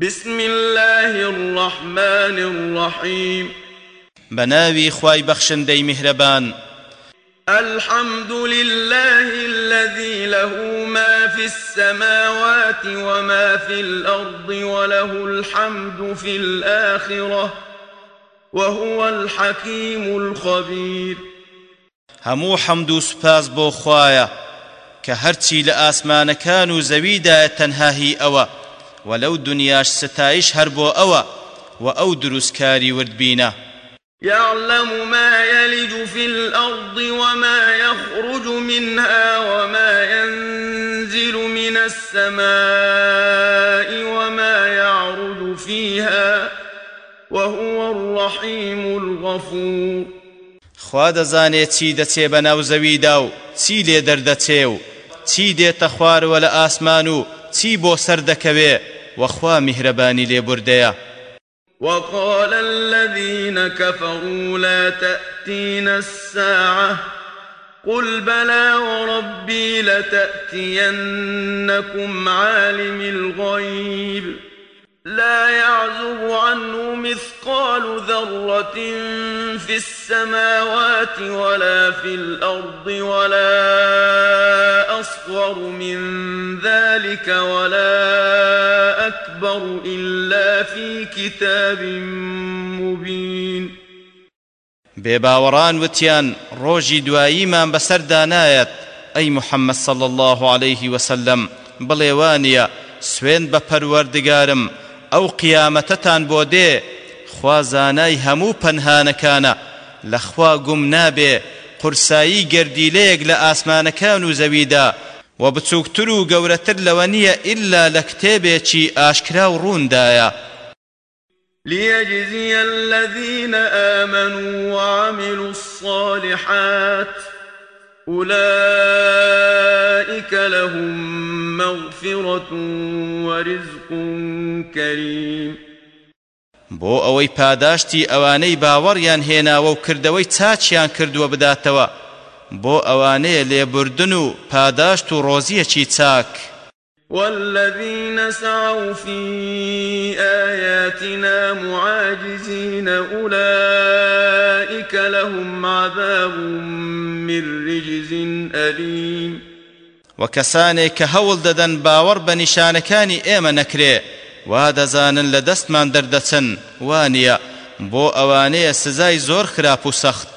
بسم الله الرحمن الرحيم بناوي خواي بخشندي مهربان الحمد لله الذي له ما في السماوات وما في الأرض وله الحمد في الآخرة وهو الحكيم الخبير همو حمد سپاس بۆ خوایە کە هەرچی لە ئاسمانەکان و زەویدایە تەنهاهی ئەوە و لەو دنیاش ستایش هەر بۆ ئەوە و ئەو دروستکاری وردبینە يعلم ما يلج في الأرض وما يخرج منها وما ينزل من السماء وما يعرج فيها وهو الرحيم الغفور. خوا دەزانێت چی دەچێ بە ناو زەویدا و چی لێ دەردەچێ و چی دێتە خوارەوە لە ئاسمان و چی بۆ سەر دەکەوێ وەخوا میهرەبانی لێبوردەیە وقال الذين كفروا لا تأتين الساعة. قل بلى وربي لتأتينكم عالم الغيب. لا يعزب عنه مثقال ذرة في السماوات ولا في الأرض ولا أصغر من ذلك ولا أكبر إلا في كتاب مبين. بێباوەڕان وتیان ڕۆژی دواییمان بەسەردا نایەت ئەی محەممەد صل الله عليه وسلم بڵێوانە سوێن بە پەروەردگارم ئەو قیامەتەتان بۆ دێ خوا زانای هەموو پەنهانەکانە لەخوا گوم نابێ قورسایی گردیلەیەک لە ئاسمانەکان و و بچووکتر و گەورەتر لەوە نییە ئللا لە کتێبێکی ئاشکرا و ڕووندایە ليجزي الذين آمنوا وعملوا الصالحات أولئك لهم مغفرة ورزق كريم. بۆ ئەوەی پاداشتی ئەوانەی باوەڕیان هێناوە و کردەوەی چاچیان کردووە بداتەوە. بۆ ئەوانەیە لێبوردن و پاداشت و ڕۆزیەکی چاک. والذين سعوا في آياتنا معاجزين أولئك لهم عذاب من رجز أليم. وكساني كهول ددن باور بنشانكاني ايما نكري وادەزانن لە دەستمان دەردەچن وانە بۆ ئەوانەیە سزای زۆر خراپ و سەخت.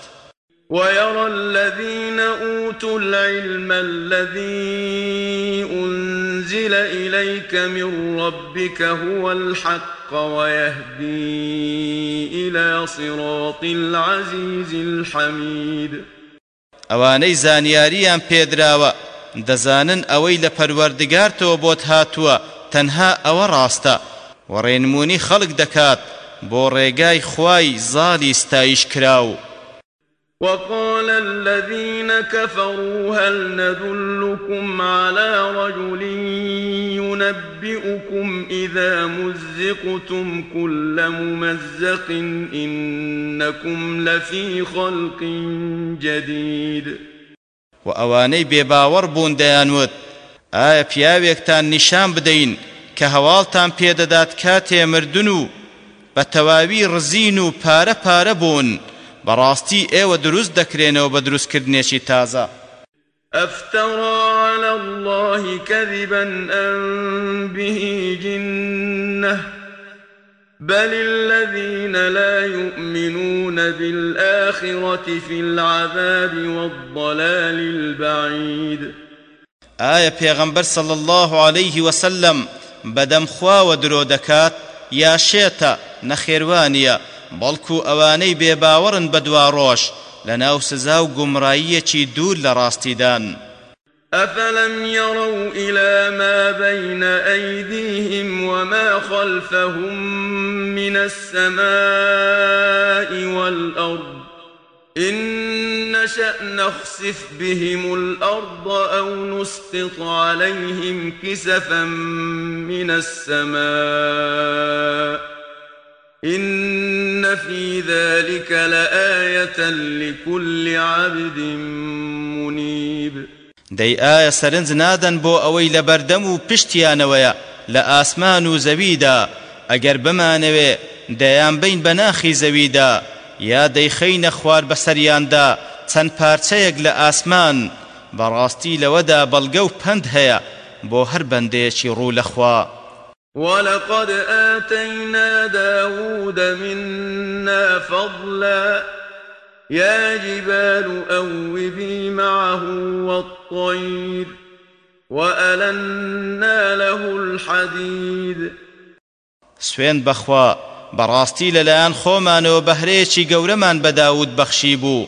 ويرى الذين أوتوا العلم الذي أنزل إليك من ربك هو الحق ويهدي إلى صراط العزيز الحميد. ئەوانەی زانیاریان پێدراوە دەزانن ئەوەی لە پەروەردگارتەوە بۆت هاتووە تەنها ئەوە ڕاستە. و ڕێنمونی خەڵک دەکات بۆ ڕێگای خوای زاڵی ستایش کراو. وقال الذين كفروا هل ندلكم على رجل ينبئكم إذا مزقتم كل ممزق إنكم لفي خلق جديد. وە ئەوانی بێباوەڕ بوون دەیانوت ئایا پیاوێکتان نیشان بدەین کە هەواڵتان پێدەدات کاتێ مردن و بە تەواوی ڕزین و بەڕاستی ئێوە دروست دەکرێنەوە بە دروستکردنێکی تازە. أفترى على الله كذبا أم به جنة؟ بل الذين لا يؤمنون بالآخرة في العذاب والضلال البعيد. ئایا پێغەمبەر صلی الله عليه وسلم بەدەم خواوە درۆ دەکات یا شێتە نەخێوانیە بەڵکو ئەوانەی بێباوەڕن بە دوا ڕۆژ لەناو سزا و گومڕاییەکی دوور لە ڕاستیدان. أفلم يروا إلى ما بين أيديهم وما خلفهم من السماء والأرض إن نشأ نخسف بهم الأرض أو نسقط عليهم كسفا من السماء إن في ذلك لآية لكل عبد منيب. دەی ئایا سەرنج نادەن بۆ ئەوەی لە بەردەم و پشتیانەوەیە؟ لە ئاسمان و زەویدا. ئەگەر بمانەوێ دەیان بین بە ناخی زەویدا. یا دەیخەینە خوار بەسەریاندا چەند پارچەیەک لە ئاسمان. بەڕاستی لەوەدا بەڵگە و پند هەیە. بۆ هەر بەندەیەکی ڕوو لەخوا. ولقد آتينا داود منا فضلا يا جبال أوبي معه والطير وألنا له الحديد سوێن بەخوا بەڕاستی لەلایەن خۆمانەوە بەهرەیەکی گەورەمان بە داود بەخشی بوو.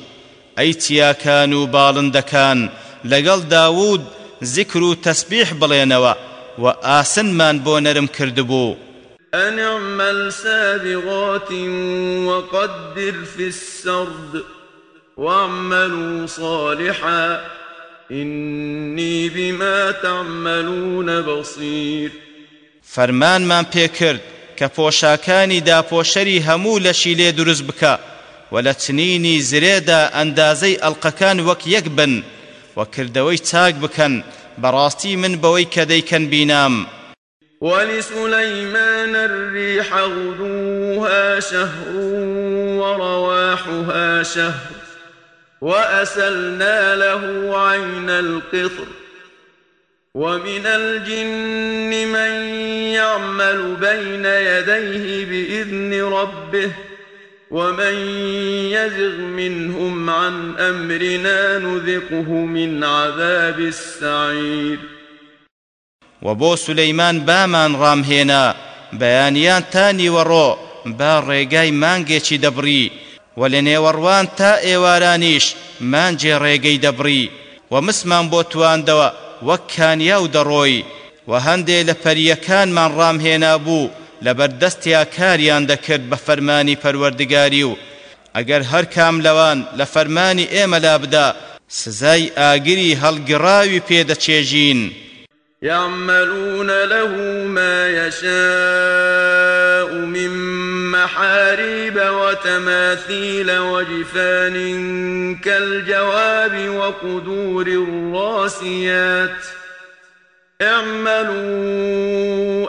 ئەی چیاکان و باڵندەکان لەگەڵ داود ذکر و تەسبیح بڵێنەوە. و ئاسنمان بۆ نەرم کردبوو. أن اعمل سابغات وقدر في السرد واعملوا صالحا. إني بما تعملون بصير. فەرمانمان پێکرد کە پۆشاکانی داپۆشەری هەموو لەشی لێ دروست بکە و لە چنینی زرێدا ئەندازەی ئەڵلقەکان وەک یەک بن و کردەوەی چاک بکەن بەڕاستی من کە دەیکەن بینام ولسليمان الريح غدوها شهر ورواحها شهر وأسلنا له عين القطر. ومن الجن من يعمل بين يديه بإذن ربه ومن يزغ منهم عن أمرنا نذقه من عذاب السعير وبو سليمان بامان رامهێنا بەیانیان تانی وەڕۆ با ڕێگای مانگێکی دەبڕی و لە نێوەڕوان تا ئێوارانیش مانجێ ڕێگەی دەبڕی و مسمان بۆ تواندەوە وەک کانیا و دەڕۆی و هەندێ لە پەریەکانمان ڕامهێنا بوو. لەبەردەستیا کاریان دەکرد بە فەرمانی پەروەردگاری و. ئەگەر هەر کام لەوان لە فەرمانی ئێمە لابدا سزای ئاگری هەڵگڕاوی پێدەچێژین. يعملون له ما يشاء من محاريب وتماثيل وجفان كالجواب وقدور الراسيات اعملوا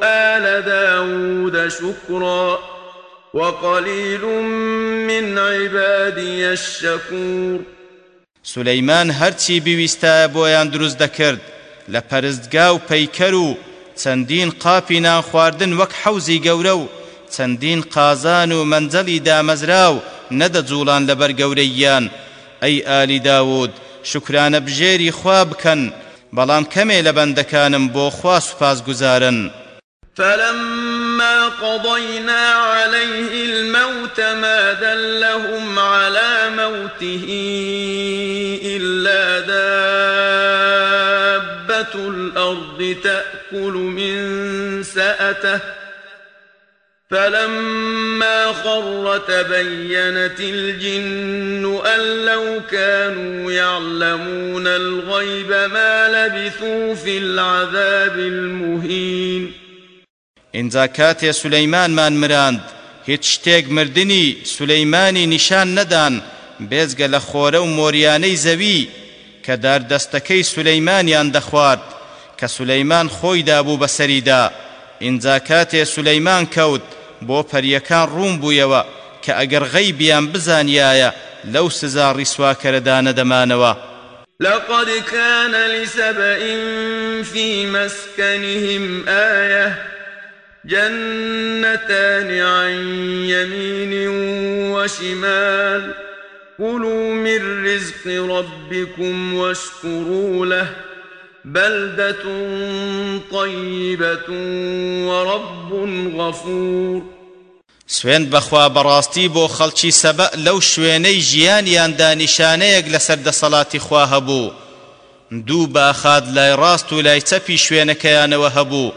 آل داود شكرا وقليل من عبادي الشكور. سليمان هرچی بویستە بۆیان دروست دەکرد لە پەرستگا و پەیکەر و چەندین قاپی نانخواردن وەک حەوزی گەورە و چەندین قازان و منجەڵی دامەزرا و لەبەر گەورەیان ئەی ئالی داود شکرانە بژێری خوا بکەن. بەڵام کەمێ لە بەندەکانم بۆ خوا سوپاس گوزارن فلما قضينا عليه الموت ما دلهم على موته إلا دابة الأرض تأكل من سأته فلما خر تبينت الجن أن لو كانوا يعلمون الغيب ما لبثوا في العذاب المهين. ئینجا کاتێ سولەیمانمان مراند هیچ شتێک مردنی سولەیمانی نیشان نەدان بێزگە لە خۆرە و مۆریانەی زەوی کە داردەستەکەی سولەیمانیان دەخوارد کە سولەیمان خۆی دابوو بەسەریدا بۆ پەریەکان ڕوون بوویەوە کە ئەگەر غەیبیان بزانیایە لەو سزا ڕیسواکەرەدا نەدەمانەوە لقد كان لسبإ في مسكنهم آية. جنتان عن يمين وشمال. كلوا من رزق ربكم واشكروا له. بلدة طيبة ورب غفور. سوێن بەخوا بەڕاستی بۆ خەڵکی سەبە لەو شوێنەی ژیانیاندا نیشانەیەک لەسەر دەسەڵاتی خوا هەبوو. دوو باخ لە لای ڕاست و لای چەپی شوێنەکەیانەوە هەبوو.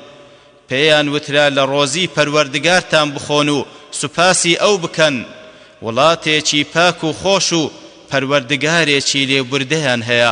پێیان وترا لە ڕۆزی پەروەردگارتان بخۆن و سوپاسی ئەو بکەن. وڵاتێکی پاک و خۆش و پەروەردگارێکی لێبوردەیان هەیە.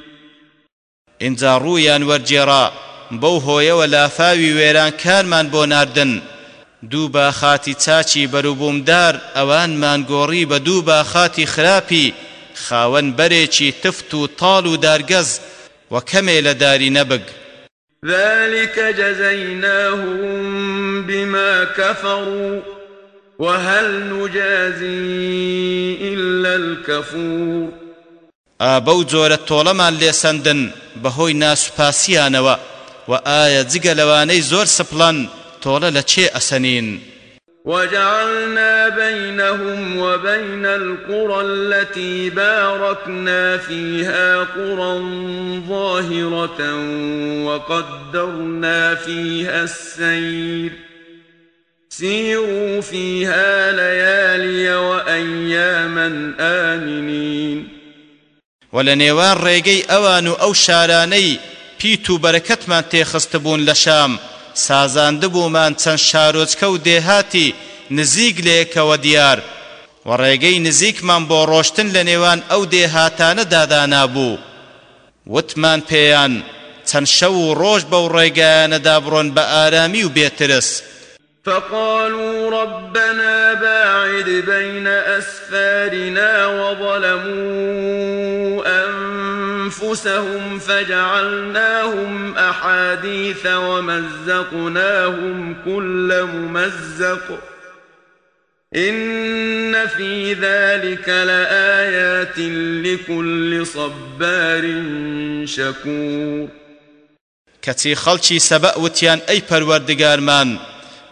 ئینجا ڕوویان وەرجێڕا بەو هۆیەوە لافاوی وێران کارمان بۆ ناردن. دوو باخاتی چاچی بەروبوومدار ئەوانمان گۆڕی بە دوو باخاتی خراپی خاوەن بەرێکی تفت و تاڵ و دارگەز و کەمێ لە داری نەبگ ذلك جزيناهم بما كفروا وهل نجازي إلا الكفور. ئابە و جۆرە تۆڵەمان لێسەندن بەهۆی ناسوپاسیانەوە و ئایا جگە لەوانەی زۆر سپڵەن تۆڵە لە وجعلنا بينهم وبين القرى التي باركنا فيها قرى ظاهرة وقدرنا فيها السير. سيروا فيها ليالي وأياما آمنين. ولا نيوان ريغي اوانو او شاراني پیتو برکت من تیخستبون لشام سازاندبو من چند شاروچکو دیهاتی نزیگ لیکو دیار. و ریگی نزیک من با روشتن لنیوان او دیهاتان دادانا بو وتمان پیان چند شو روش بو ریگان دابرون با آرامی و بیترس فقالوا ربنا باعد بين أسفارنا وظلمون أنفسهم فجعلناهم أحاديث ومزقناهم كل ممزق. إن في ذلك لآيات لكل صبار شكور. کەچی خەڵکی سەبە وتیان ئەی پەروەردگارمان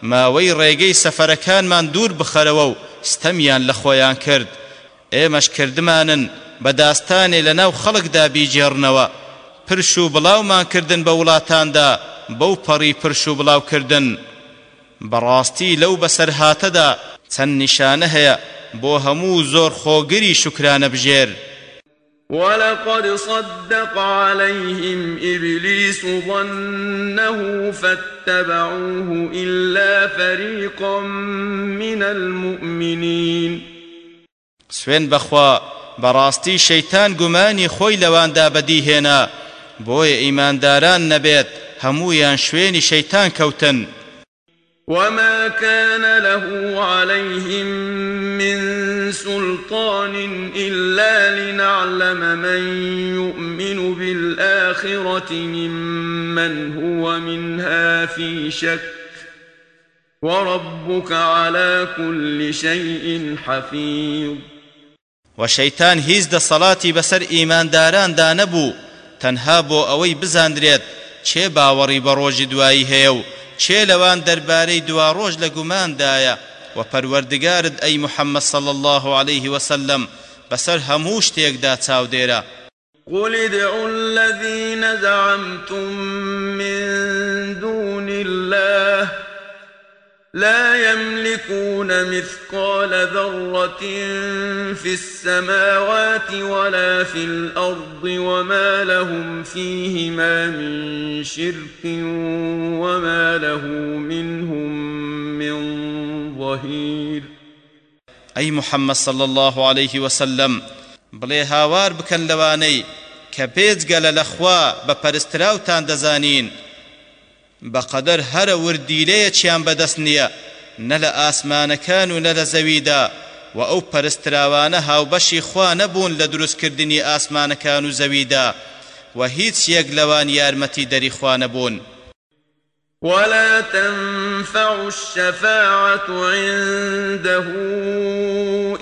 ماوەی ڕێگەی سەفەرەکانمان دوور بخەرەوە و ستەمیان لە خۆیان کرد. ئێمەش کردمانن بە داستانێ لە ناو خەڵکدا بیجێڕنەوە. پرش و بڵاومان کردن بە وڵاتاندا بەو پەڕی پرش و بڵاوکردن بەڕاستی لەو بەسەرهاتەدا چەند نیشانە هەیە بۆ هەموو زۆر خۆگری شکرانە بژێر. ولقد صدق عليهم إبليس ظنه فاتبعوه إلا فريقا من المؤمنين. سوين بخوا براستي شيطان گومانی خۆی لەواندا بەدیهێنا. بۆیە ئیمانداران نەبێت هەمویان شوێنی شەیتان کەوتن. وما كان له عليهم من سلطان إلا لنعلم من يؤمن بالآخرة ممن هو منها في شك وربك على كل شيء حفيظ وشيطان هیچ دەسەڵاتی بەسەر ئیمانداراندا نەبوو. تەنها بۆ ئەوەی بزاندرێت چێ باوەڕی بە ڕۆژی دوایی هەیە و چێ لەوان دەربارەی دوا ڕۆژ لە گوماندایە. و پەروەردگارت ئەی محەممەد صل الله عليه وسلم بەسەر هەموو شتێکدا چاودێرە. قل ادعوا الذين زعمتم من دون الله لا يملكون مثقال ذرة في السماوات ولا في الأرض وما لهم فيهما من شرك وما له منهم من ظهير. أي محمد صلى الله عليه وسلم بڵێ هاوار بکەن لەوانەی کە پێچگەلە لەخوا بە پەرستراوتان دەزانین بەقەدەر هەرە وردیلەیەکیان بەدەست نییە. نە لە ئاسمانەکان و نە لە زەویدا. و ئەو پەرستراوانە هاوبەشی خوا نەبوون لە دروستکردنی ئاسمانەکان و زەویدا. و هیچ یەک لەوان یارمەتی دەری خوا نەبوون. ولا تنفع الشفاعة عنده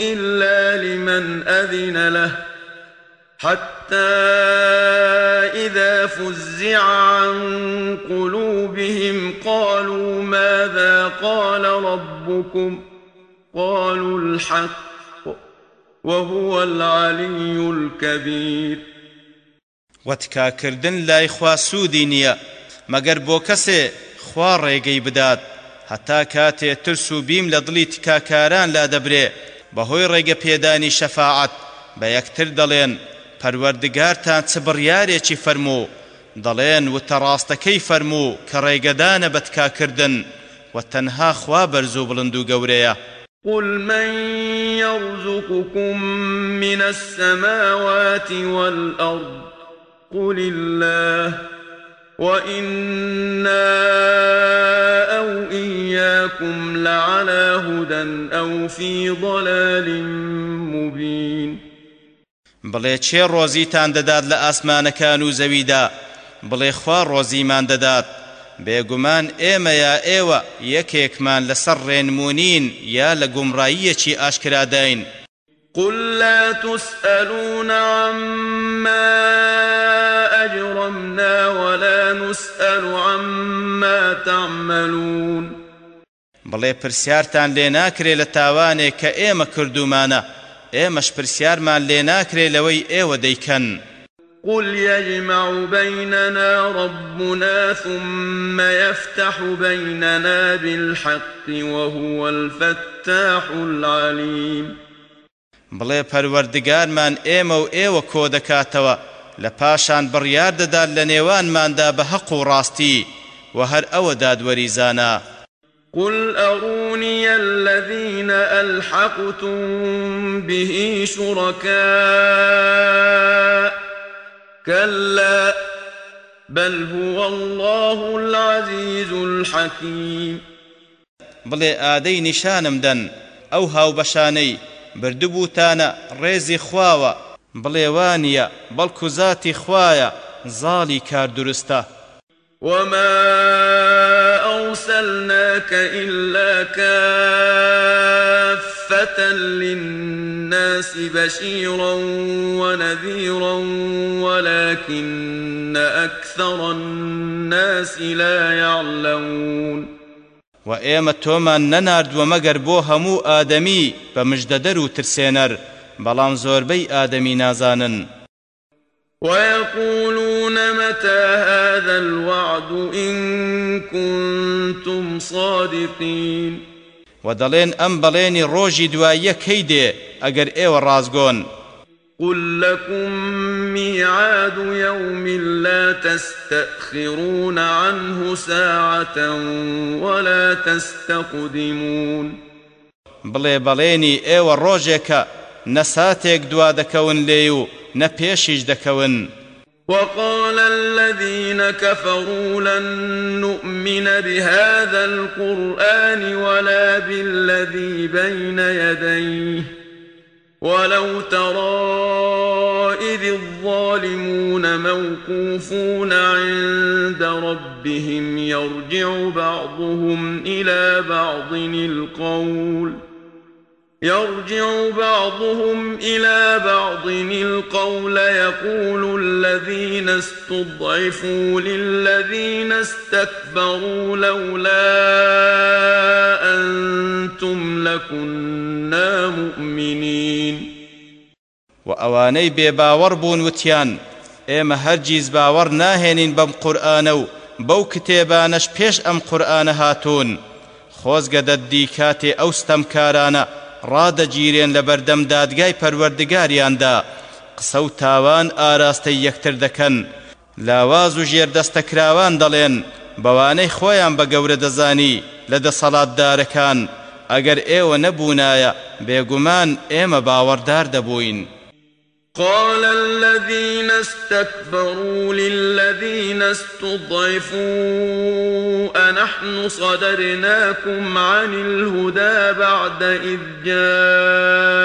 إلا لمن أذن له حتى إذا فزع عن قلوبهم قالوا ماذا قال ربكم؟ قالوا الحق وهو العلي الكبير. وتکاکردن لای خوا سوودی نییە. مەگەر بۆ کەسێ خوا ڕێگەی بدات هەتا کاتێ ترس و بیم لە دڵی تکاکاران لا دەبرێ بەهۆی ڕێگە پێدانی شەفاعەت بە یەکتر دەڵێن. پەروەردگارتان چ بڕیارێکی فەرموو دەڵێن وتە ڕاستەکەی فەرموو کە بە تکاکردن و تەنها خوا بەرز و بڵند و قل من يرزقكم من السماوات والأرض قل الله وإنا أو إياكم لعلى هدى أو في ضلال مبين. بڵێ چێ ڕۆزیتان دەدات لە ئاسمانەکان و زەویدا؟ بڵێ خوا ڕۆزیمان دەدات. بێگومان ئێمە یا ئێوە یەکێکمان لەسەر ڕێنمونین یا لە گومڕاییەکی ئاشکراداین. قل لا تسألون عما أجرمنا ولا نسأل عما تعملون. بڵێ پرسیارتان لێ ناکرێ لە تاوانێک کە ئێمە کردومانە. ئێمەش پرسیارمان لێ ناکرێ لەوەی ئێوە دەیکەن. قل يجمع بيننا ربنا ثم يفتح بيننا بالحق وهو الفتاح العليم. بڵێ پەروەردگارمان ئێمە و ئێوە کۆ دەکاتەوە لە پاشان بڕیار دەدات لە نێوانماندا بە حەق و ڕاستی و هەر ئەوە دادوەریزانە. قل أروني الذين ألحقتم به شركاء كلا بل هو الله العزيز الحكيم بڵێ ئادەی نیشانم دەن ئەو هاوبەشانەی بردبووتانە ڕێزی خواوە. بڵێ وانە بەڵکو ذاتی خوایە زاڵی کار درستە وما أرسلناك إلا كافة للناس بشيرا ونذيرا ولكن أكثر الناس لا يعلمون. وإيمة تومان ننارد ومقر بو همو آدمي بمجددر ترسينر بلان زوربي آدمي نازانن. ويقولون متى هذا الوعد إن كنتم صادقين؟ ودلين أم بليني روجي دوايا كيدي أجر إيو الرازقون قل لكم ميعاد يوم لا تستأخرون عنه ساعة ولا تستقدمون. بڵێ بەڵێنی ئێوە ڕۆژێکە نەساتێک دوا دەکەون لێ و نە پێشیش دەکەون. وقال الذين كفروا لن نؤمن بهذا القرآن ولا بالذي بين يديه. ولو ترى إذ الظالمون موقوفون عند ربهم يرجع بعضهم إلى بعض القول ۖ. يرجع بعضهم إلى بعض. القول يقول الذين استضعفوا للذين استكبروا لولا أنتم لكنا مؤمنين. وأواني بباور بون وتيان ئێمە هەرگیز باوەڕ ناهێنین بەم قورآانە و بەو کتێبانەش پێش ئەم قورآانە هاتوون خۆزگە دەدی کاتێ ئەو ڕادەگیرێن لە بەردەم دادگای پەروەردگاریاندا. قسە و تاوان ئاراستەی یەکتر دەکەن. لاواز و ژێردەستەکراوان دەڵێن بەوانەی خۆیان بە گەورە دەزانی لە دەسەڵاتدارەکان ئەگەر ئێوە نەبوونایە بێگومان ئێمە باوەڕدار دەبووین. قال الذين استكبروا للذين استضعفوا أنحن صدرناكم عن الهدى بعد إذ جاءكم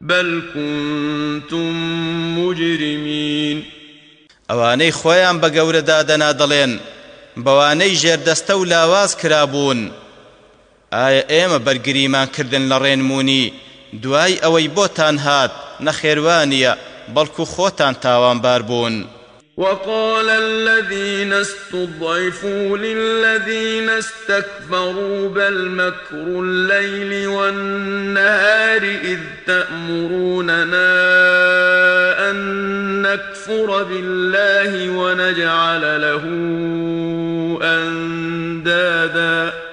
بل كنتم مجرمين. ئەوانەی خۆیان بە گەورەدا دەنا دەڵێن بەوانەی ژێردەستە و لاواز کرابوون. ئایا ئێمە بەرگریمان کردن لە دوای ئەوەی بۆتان هات نەخێوانیە بەڵکو خۆتان تاوانبار بوون. وقال الذين استضعفوا للذين استكبروا بل مكر الليل والنهار إذ تأمروننا أن نكفر بالله ونجعل له أندادا.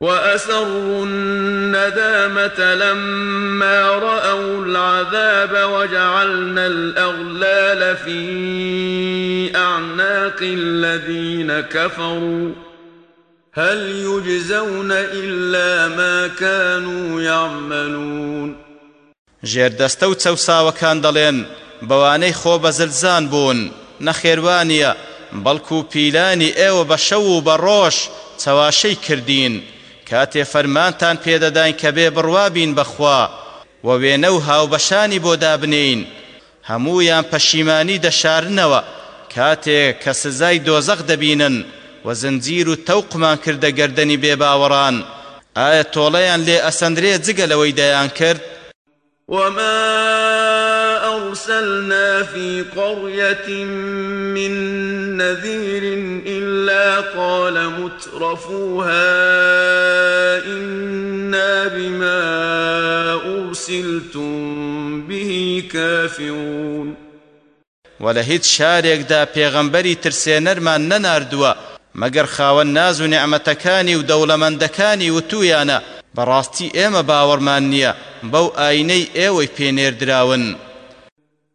وأسروا الندامة لما رأوا العذاب وجعلنا الأغلال في أعناق الذين كفروا. هل يجزون إلا ما كانوا يعملون. ژێردەستە و چەوساوەکان دەڵێن بەوانەی خۆ بەزلزان بوون نەخێوانیە بەڵکو پیلانی ئێوە بە شەو و بە ڕۆژ چەواشەی کردین. کاتێ فەرمانتان پێدەداین کە بێ بڕوابین بەخوا و وێنە و هاوبەشانی بۆ دابنین. هەموویان پەشیمانی دەشارنەوە. کاتێک کە سزای دۆزەق دەبینن و زنجیر و تەوقمان کردە گەردەنی بێباوەڕان ئایا تۆڵەیان لێ ئەسەندرێ جگە لەوەی دەیان کرد؟ وما أرسلنا في قرية من نذير قال مترفوها إنا بما أرسلتم به كافرون. ولا هیچ شارێکدا پێغەمبەری ترسێنەرمان نەناردووە مەگەر خاوەن ناز و نعمەتەکانی و دەوڵەمەندەکانی وتویانە بەڕاستی ئێمە باوەڕمان نییە بەو ئاینەی ئێوەی پێنێردراون.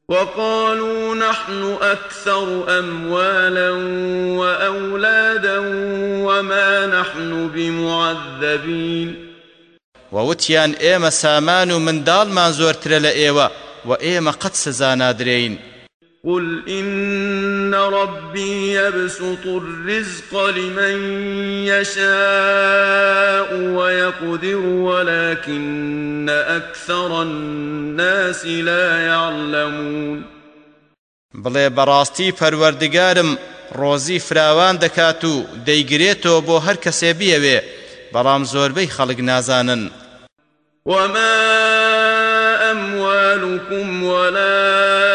وقالوا نحن أكثر أموالا وأولادا وما نحن بمعذبين. ووتيان إيما سامان من دال ما زورتر لإيوة وإيما قد سزانا درين قل إن ربي يبسط الرزق لمن يشاء ويقدر ولكن أكثر الناس لا يعلمون. بڵێ بەڕاستی پەروەردگارم ڕۆزی فراوان دەکات و دەیگرێتەوە بۆ هەر کەسێ بیەوێ بەڵام زۆربەی خەڵک نازانن. وما أموالكم ولا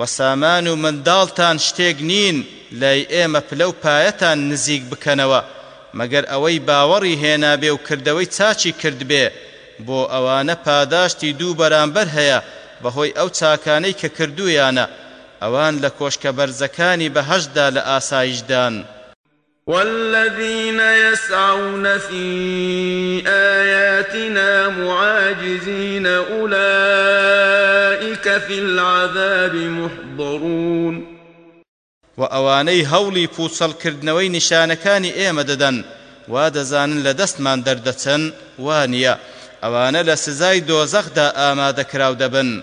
و سامان و منداڵتان شتێک نین لای ئێمە پلە و پایەتان نزیک بکەنەوە. مەگەر ئەوەی باوەڕی هێنابێ و کردەوەی چاچی کرد بێ بۆ ئەوانە پاداشتی دوو بەرامبەر هەیە بەهۆی ئەو چاکانەی کە کردویانە ئەوان لە کۆشکە بەرزەکانی بەهەشدا لە ئاسایشدان. والذين يسعون في آياتنا معاجزين أولئك في العذاب محضرون. وأواني هولي پوچەڵ کردنەوەی نیشانەکانی ئێمە دەدەن وا دەزانن لە دەستمان دەردەچەن وانە ئەوانە لە سزای دۆزەخدا ئامادەکراو دەبن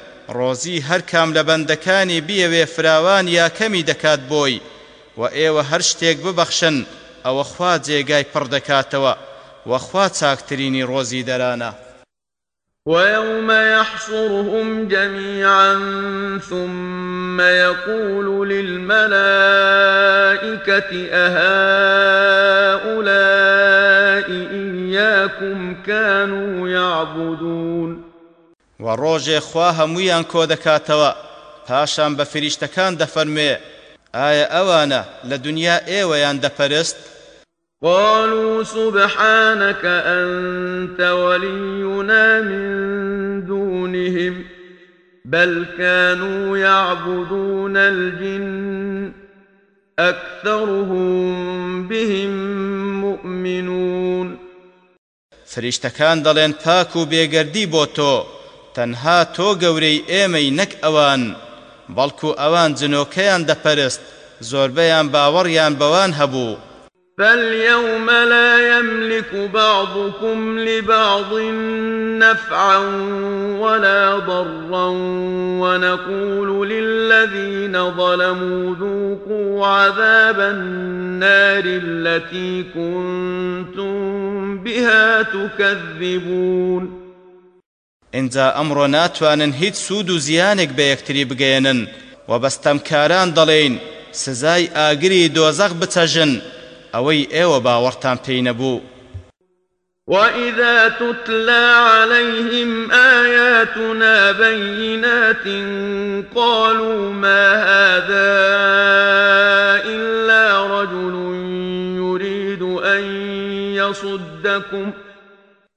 ڕۆزی هەر کام لە بەندەکانی بیەوێ فراوان یا کەمی دەکات بۆی و ئێوە هەر شتێک ببەخشن ئەوە خوا جێگای پڕ دەکاتەوە. وەخوا چاکترینی ڕۆزی دەرانە. ويوم يحشرهم جميعا ثم يقول للملائكة أهؤلاء إياكم كانوا يعبدون و ڕۆژێ خوا هەمویان کۆ دەکاتەوە؟ پاشان بە فریشتەکان دەفەرمێ ئایا ئەوانە لە دنیا ئێوەیان دەپەرست؟ قالوا سبحانك أنت ولينا من دونهم بل كانوا يعبدون الجن أكثرهم بهم مؤمنون. فریشتەکان دەڵێن پاک و بێگەردی بۆ تۆ. تەنها تۆ گەورەی ئێمەی نەک ئەوان بەڵکو ئەوان جنۆکەیان دەپەرست زۆربەیان باوەڕیان بەوان هەبوو. فاليوم لا يملك بعضكم لبعض نفعا ولا ضرا ونقول للذين ظلموا ذوقوا عذاب النار التي كنتم بها تكذبون. اینجا ئەمڕۆ ناتوانن هیچ سوود و زیانێک بە یەکتری بگەێنن و بەستەمکاران دەڵێن سزای ئاگری دۆزەق بچەژن ئەوەی ئێوە باوەڕتان پێی نەبوو وإذا تتلى عليهم آياتنا بينات قالوا ما هذا إلا رجل يريد أن يصدكم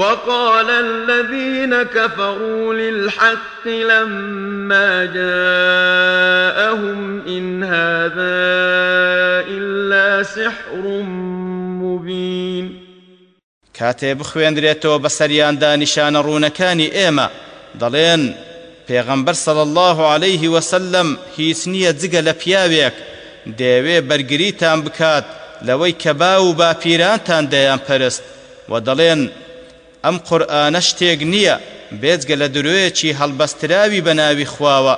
وقال الذين كفروا للحق لما جاءهم إن هذا إلا سحر مبين. کاتێ بخوێندرێتەوە بەسەریاندا نیشانە ڕوونەکانی ئێمە. دەڵێن پێغەمبەر سەڵ الله عليه وسلم هیچ نییە جگە لە پیاوێک. دەیەوێ بەرگریتان بکات لەوەی با و باپیرانتان دەیان پەرست و دەڵێن ئەم قورئانە شتێک نییە بێجگە لە درۆیەکی هەڵبەستراوی بە ناوی خواوە.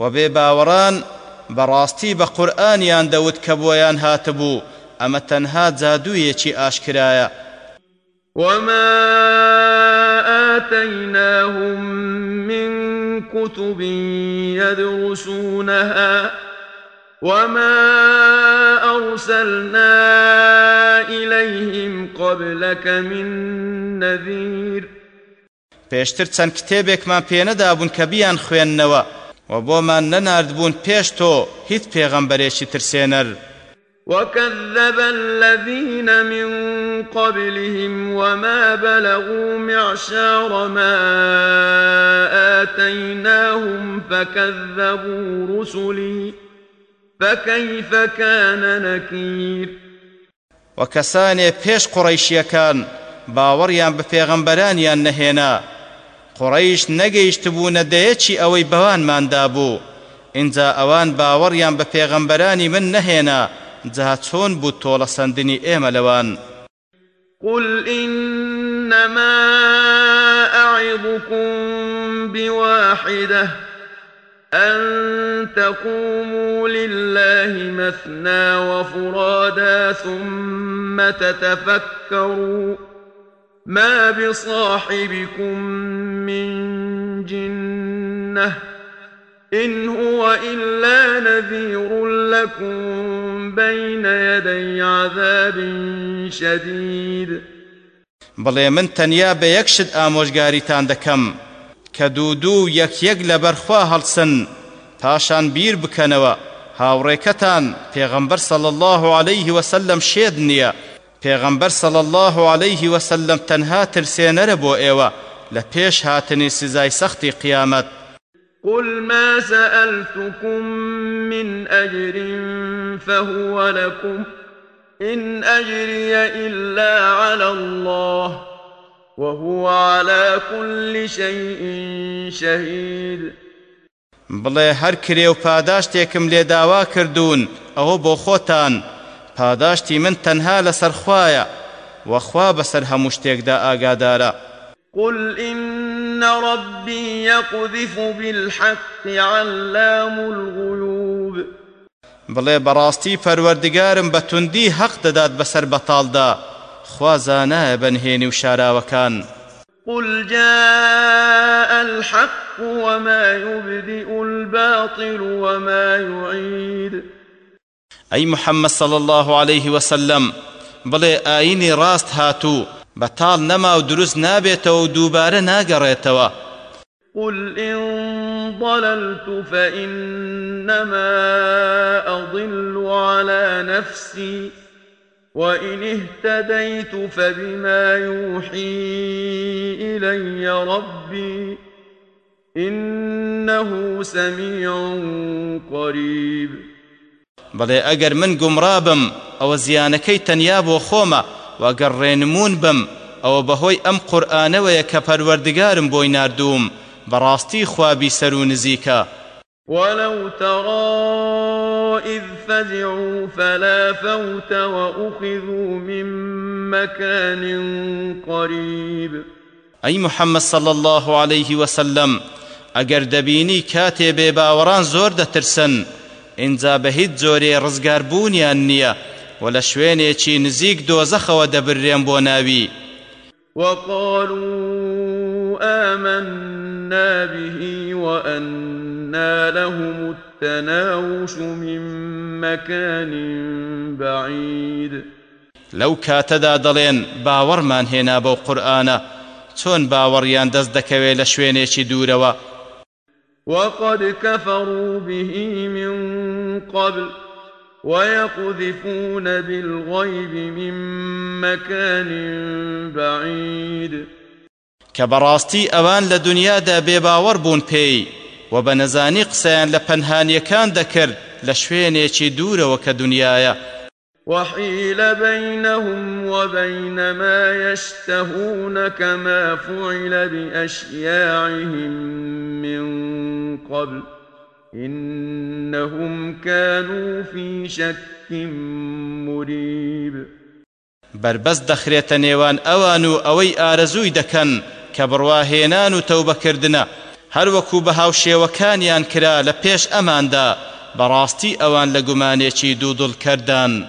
و بێ باوەڕان بەڕاستی بە قورئانیان دەوت کە بۆیان هاتبوو ئەمە تەنها جادوویەکی ئاشکرایە. وما آتيناهم من كتب يدرسونها وما أرسلنا إليهم قبلك من نذير پێشتر چەند کتێبێکمان پێنەدا بوون کە بیان خوێندنەوە و بۆمان نەناردبوون پێش تۆ هیچ پێغەمبەرێکی ترسێنەر. وكذب الذين من قبلهم وما بلغوا معشار ما آتيناهم فكذبوا رسلي فكيف كان نكير. وكساني بيش قريشيكان باوەڕیان بە پێغەمبەرانیان نەهێنا. قڕەیش نەگەیشتبوونە دەیەکی ئەوەی بەوانماندا بوو. اینجا ئەوان باوەڕیان بە پێغەمبەرانی من نەهێنا. جا چۆن بوو تۆڵە سندنی ئێمە لەوان. قل إنما أعظكم بواحدة أن تقوموا لله مثنى وفرادا ثم تتفكروا ما بصاحبكم من جنة إن هو إلا نذير لكم بين يدي عذاب شديد. بڵێ من تەنیا بە یەکشت ئامۆژگاریتان دەکەم کە دوو دوو یەک یەک لە بەرخوا هەڵسن پاشان بیر بکەنەوە سەڵ الله عليه وسلم نییە. پێغەمبەر سەڵ الله عليه وسلم تەنها ترسێنەرە بۆ ئێوە لە پێش هاتنی سزای سەختی قیامەت قل ما سألتكم من أجر فهو لكم. إن أجري إلا على الله. وهو على كل شيء شهيد. بڵێ هەر کرێ و پاداشتێکم لێ داوا کردوون ئەوە بۆ خۆتان. پاداشتی من تەنها لەسەر خوایە وەخوا بەسەر هەموو شتێکدا ئاگادارە. قل إن ربي يقذف بالحق علام الغيوب. بڵێ بەڕاستی پەروەردگارم بە توندی حەق دەدات بەسەر بەتاڵدا خوا زانایە بەنهێنی و شاراوەکان. قل جاء الحق وما يبدئ الباطل وما يعيد. أي محمد صلى الله عليه وسلم بڵێ ئاینی ڕاست هاتوو بەتاڵ نەما و دروست نابێتەوە و قل إن ضللت فإنما أضل على نفسي وإن اهتديت فبما يوحي إلي ربي إنه سميع قريب۔ بەڵێ ئەگەر من گومڕا بم ئەوە زیانەکەی تەنیا بۆ خۆمە واگەر ڕێنمون بم ئەوە بەهۆی ئەم قورئانەوەیە کە پەروەردگارم بۆی ناردووم. بەڕاستی خوابی سەر و نزیکە. ولو ترى إذ فزعوا فلا فوت وأخذوا من مكان قريب. أي محمد صلى الله عليه وسلم ئەگەر دەبینی کاتێ بێباوەڕان زۆر دەترسن ئینجا بە هیچ جۆرێ ڕزگاربوونیان نییە و لە شوێنێکی نزیک دۆزەخەوە دەبرێن بۆ ناوی. وقالوا آمنا به وأنى لهم التناوش من مكان بعيد. لو كاتدا دلين باورمان هنا بو قرآن چۆن باوەڕیان دەست دەکەوێت لە شوێنێکی دوورەوە؟ وقد كفروا به من قبل ويقذفون بالغيب من مكان بعيد. كبراستي اوان لدنيا دا بێباوەڕ بوون پێی و بە نەزانی قسەیان لە پەنهانیەکان دەکرد لە شوێنێکی دوورەوە کە دنیاە. وحيل بينهم وبين ما يشتهون كما فعل بأشياعهم من قبل. إنهم كانوا في شك مريب. بربز دخريت نيوان أوانو أوي آرزوي دكن كبرواهينان توبكردنا هر وكو بهاو شيوكانيان كرا لپیش أماندا. براستي أوان لقمانيشي دودل كردان.